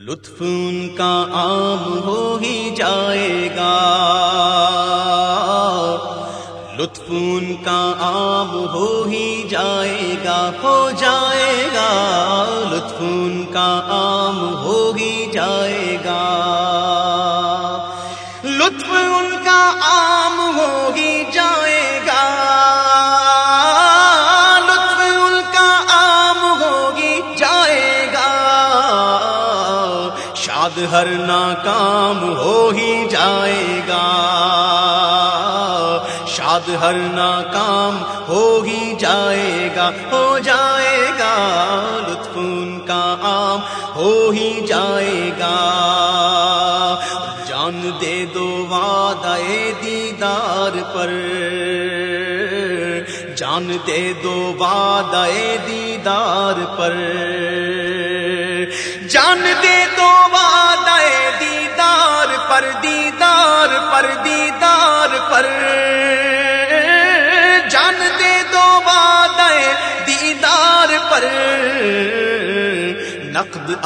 لطف ان کا عام ہو ہی جائے گا۔ لطف ان کا عام ہو ہی جائے گا، ہو جائے گا۔ لطف ان کا عام ہر ناکام ہو ہی جائے گا۔ شاد ہر ناکام ہو ہی جائے گا، ہو جائے گا۔ لطف ان کا عام ہو ہی جائے گا۔ جان دے دو وعدہ دیدار پر۔ جان دے دو وعدہ دیدار پر۔ جان دے دو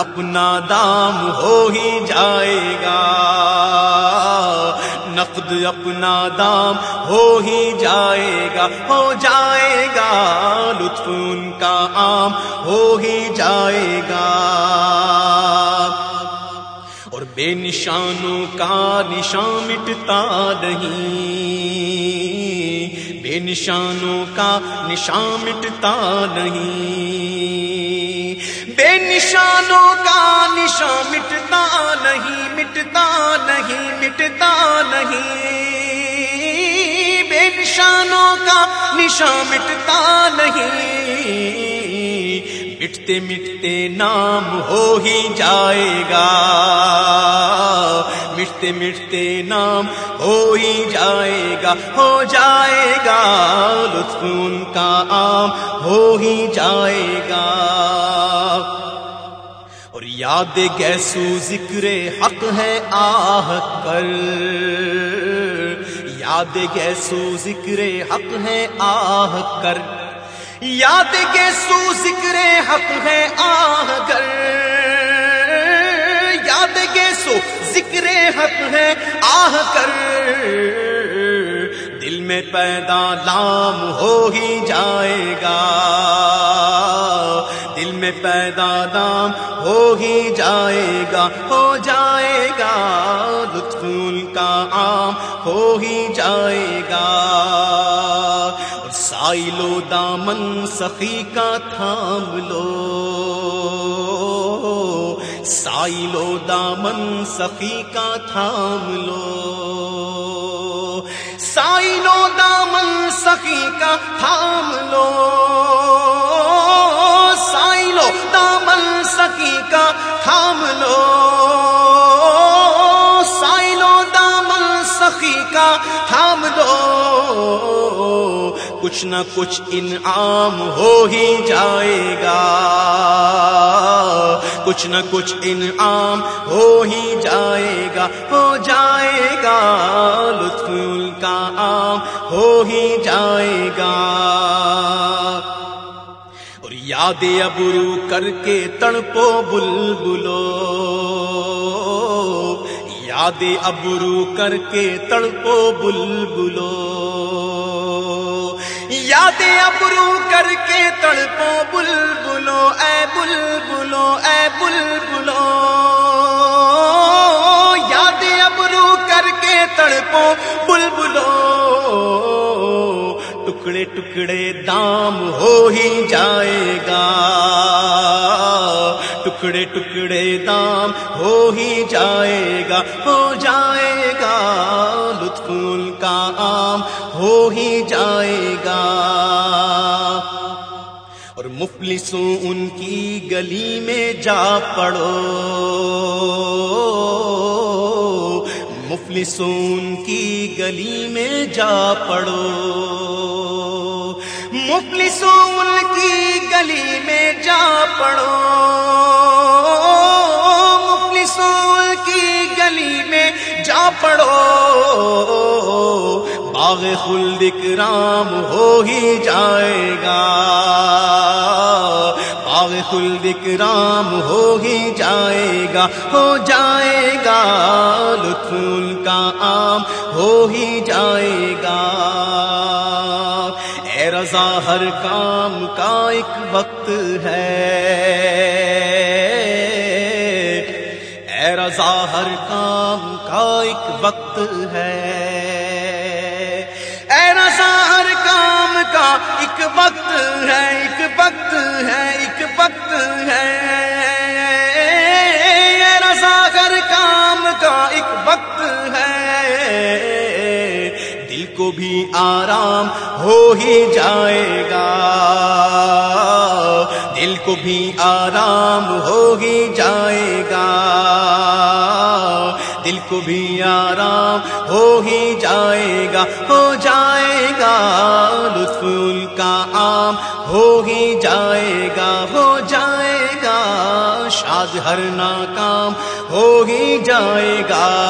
اپنا دام ہو ہی جائے گا۔ نقد اپنا دام ہو ہی جائے گا، ہو جائے گا۔ لطف ان کا عام ہو ہی جائے گا۔ اور بے نشانوں کا نشان مٹتا نہیں۔ بے نشانوں کا نشان مٹتا نہیں۔ بے نشانوں کا نشان مٹتا نہیں مٹتا نہیں مٹتا نہیں۔ بے نشانوں کا نشان مٹتا نہیں۔ مٹتے مٹتے نام ہو ہی جائے گا۔ مٹتے مٹتے نام ہو ہی جائے گا، ہو جائے گا۔ لطف ان کا عام ہو ہی جائے گا۔ یاد گیسو ذکر حق ہے آہ کر۔ یاد گیسو ذکر حق ہے آہ کر۔ یاد کے سو ذکر حق ہے آہ کر۔ یاد کے سو ذکر حق ہے آہ کر۔ دل میں پیدا لام ہو ہی جائے گا۔ پیدا دام، ہو ہی جائے گا، ہو جائے گا لطف ان کا عام ہو ہی جائے گا۔ سائلو دامن سخی کا تھام لو۔ سائلو دامن سخی کا تھام لو۔ سائلو دامن سخی کا تھام لو۔ کچھ نہ کچھ انعام ہو ہی جائے گا۔ کچھ نہ کچھ انعام ہو ہی جائے گا، ہو جائے گا۔ لطف ان کا عام ہو ہی جائے گا۔ اور یاد ابرو کر کے تڑپو بلبلو۔ یاد ابرو کر کے تڑپو بلبلو۔ یاد ابرو کر کے تڑپو بل بلو اے بل بلو اے بل بلو یاد ابرو کر کے تڑپو بل بلو ٹکڑے ٹکڑے دام ہو ہی جائے گا۔ ٹکڑے ٹکڑے دام ہو ہی جائے گا، ہو جائے گا لطف ان کا عام، ہو ہی جائے گا۔ اور مفلسوں ان کی گلی میں جا پڑو۔ مفلسوں ان کی گلی میں جا پڑو۔ مفلسوں کی گلی میں جا پڑو۔ مفلسوں کی گلی میں جا پڑو۔ باغ خلد کرام ہو ہی جائے گا۔ باغ خلد کرام ہو ہی جائے گا، ہو جائے گا۔ لطف ان کا عام ہو ہی جائے گا رضا ہر کام کا ایک وقت ہے۔ اے رضا ہر کام کا ایک وقت ہے۔ اے رضا ہر کام کا ایک وقت ہے۔ بھی آرام ہو ہی جائے گا۔ دل کو بھی آرام ہو ہی جائے گا۔ دل کو بھی آرام ہو ہی جائے گا، ہو جائے گا۔ لطف ان کا عام ہو ہی جائے گا، ہو جائے گا۔ شاد ہر ناکام ہو ہی جائے گا۔